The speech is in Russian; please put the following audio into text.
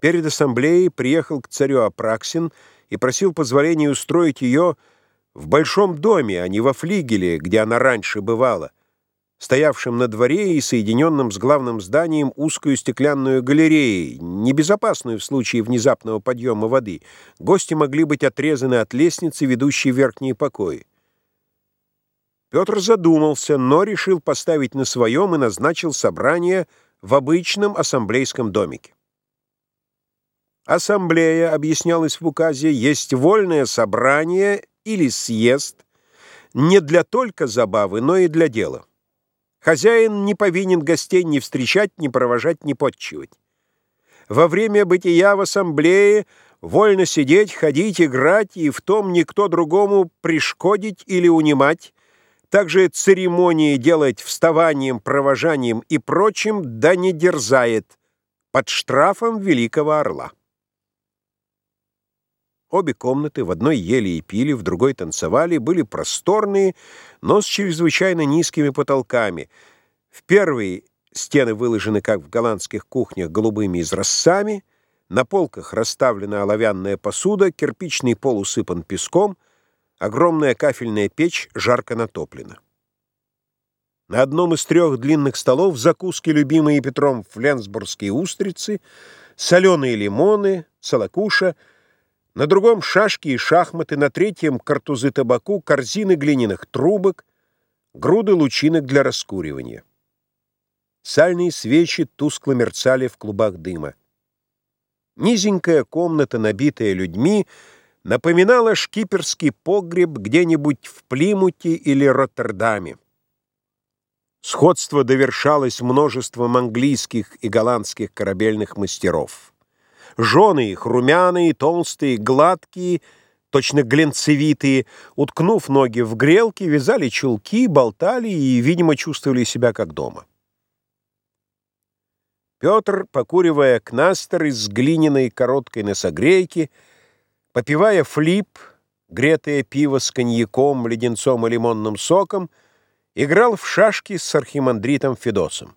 Перед ассамблеей приехал к царю Апраксин и просил позволения устроить ее в большом доме, а не во флигеле, где она раньше бывала, стоявшем на дворе и соединенном с главным зданием узкую стеклянную галереей, небезопасную в случае внезапного подъема воды. Гости могли быть отрезаны от лестницы, ведущей в верхние покои. Петр задумался, но решил поставить на своем и назначил собрание в обычном ассамблейском домике. Ассамблея, объяснялось в указе, есть вольное собрание или съезд не для только забавы, но и для дела. Хозяин не повинен гостей ни встречать, ни провожать, ни подчивать. Во время бытия в ассамблее вольно сидеть, ходить, играть, и в том никто другому пришкодить или унимать, также церемонии делать вставанием, провожанием и прочим, да не дерзает под штрафом великого орла. Обе комнаты, в одной ели и пили, в другой танцевали, были просторные, но с чрезвычайно низкими потолками. В первой стены выложены, как в голландских кухнях, голубыми изразцами, на полках расставлена оловянная посуда, кирпичный пол усыпан песком, огромная кафельная печь жарко натоплена. На одном из трех длинных столов закуски, любимые Петром фленсбургские устрицы, соленые лимоны, салакуша — на другом — шашки и шахматы, на третьем — картузы табаку, корзины глиняных трубок, груды лучинок для раскуривания. Сальные свечи тускло мерцали в клубах дыма. Низенькая комната, набитая людьми, напоминала шкиперский погреб где-нибудь в Плимуте или Роттердаме. Сходство довершалось множеством английских и голландских корабельных мастеров. Жены их, румяные, толстые, гладкие, точно глинцевитые, уткнув ноги в грелки, вязали чулки, болтали и, видимо, чувствовали себя как дома. Петр, покуривая кнастер из глиняной короткой носогрейки, попивая флип, гретое пиво с коньяком, леденцом и лимонным соком, играл в шашки с архимандритом Федосом.